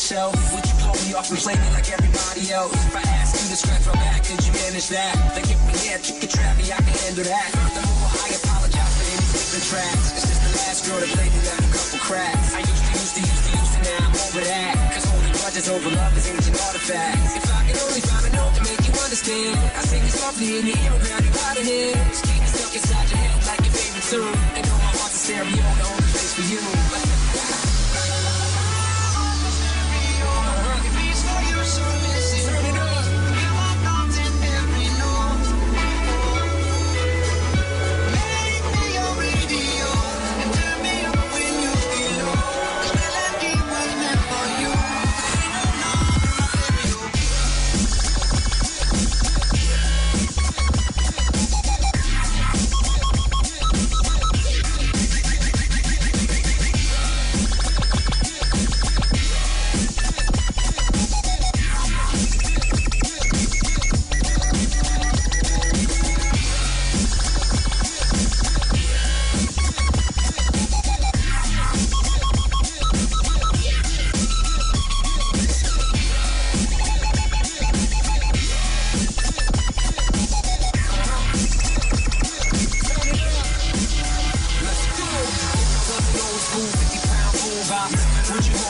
the show? Would you blow me off and play me like everybody else? If I ask you to scratch my back, could you manage that? Like if we had you could trap me, I can handle that. Furthermore, I apologize for any skipping tracks. It's just the last girl that played me left a couple cracks. I used to, used to, used to, used to, now I'm over that. Cause holding grudges over love is ancient artifacts. If I could only find a note to make you understand, I sing it softly in your ear and grab you by the head. Just keep it stuck inside your head like your favorite tune. And know my heart's a stereo, the only place for you.